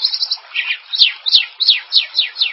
Thank you.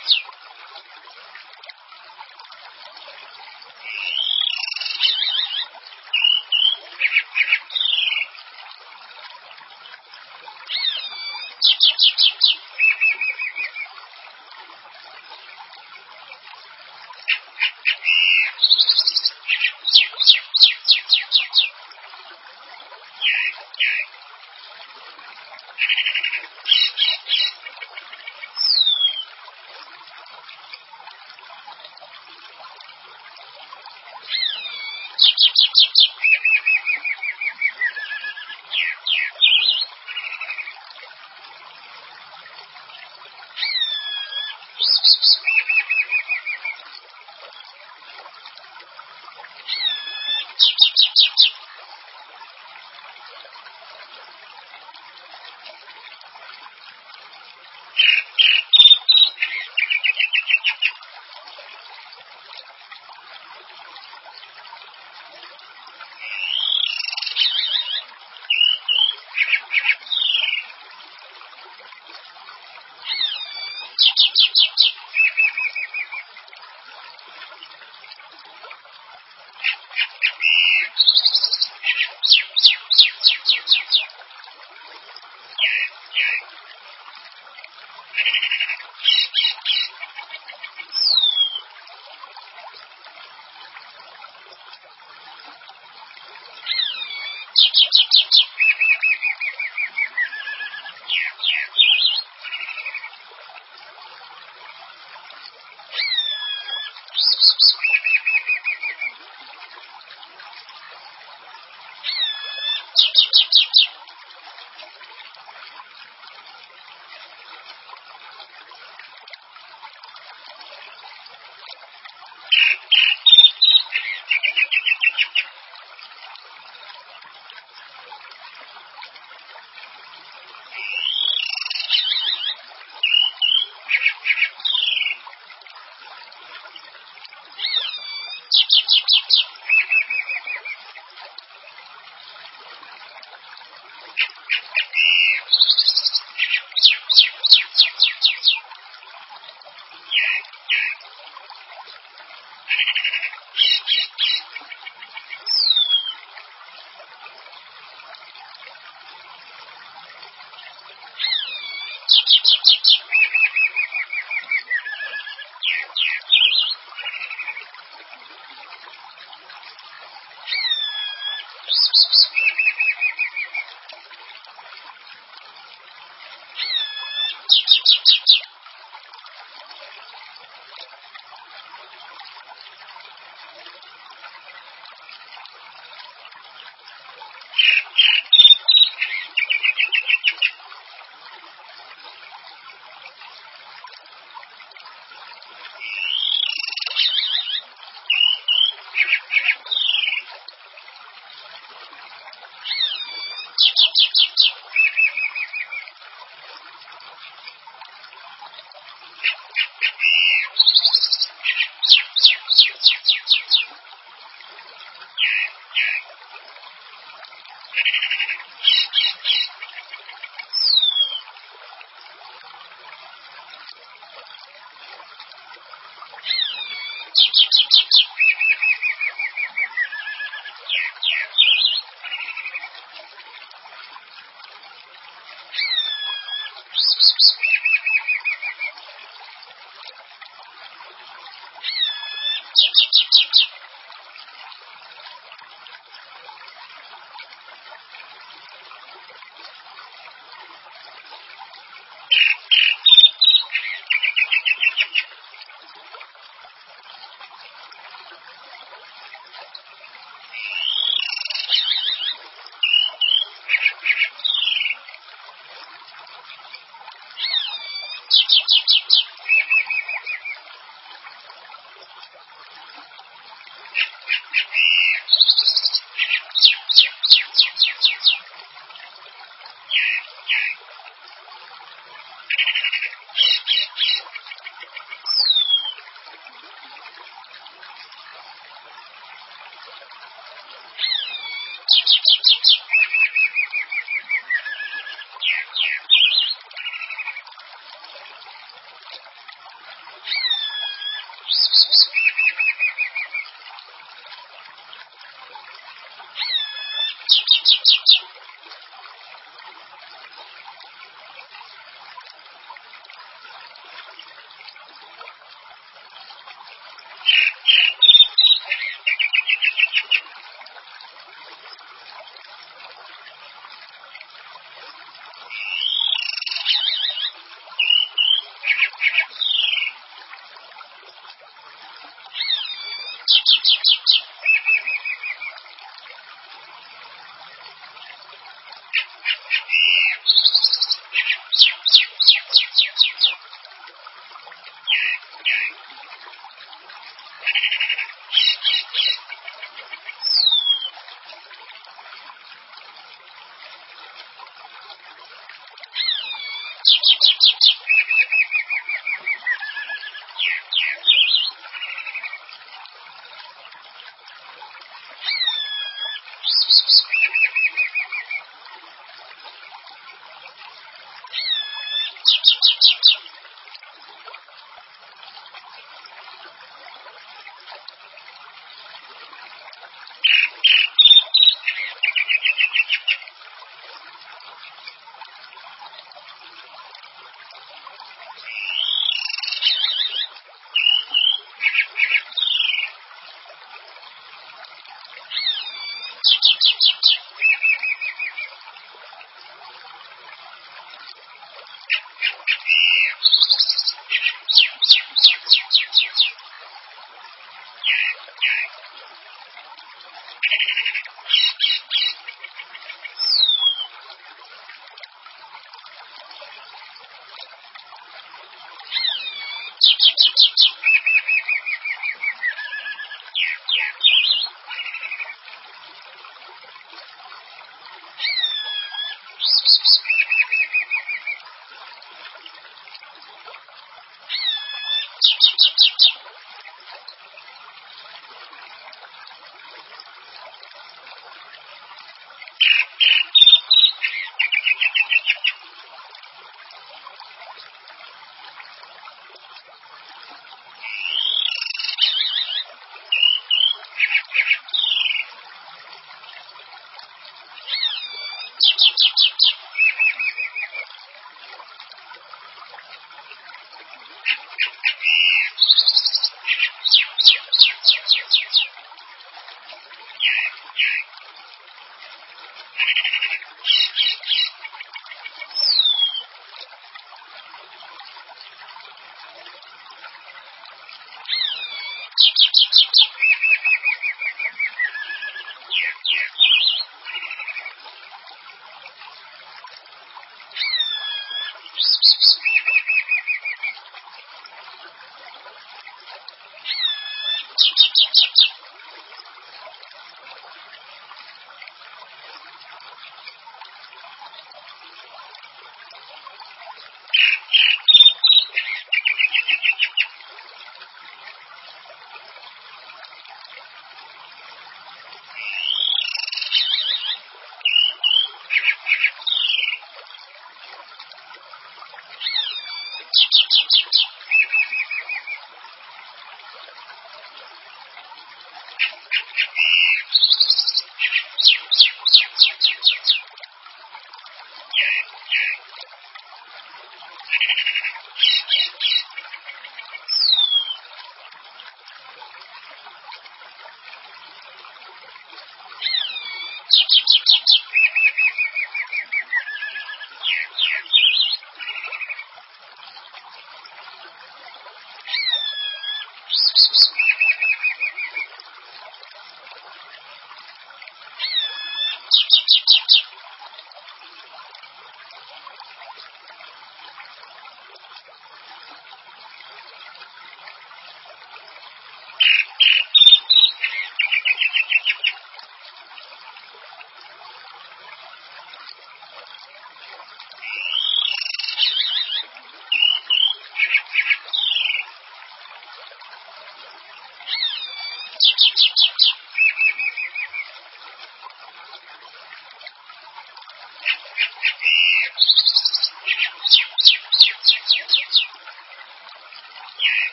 Jesus.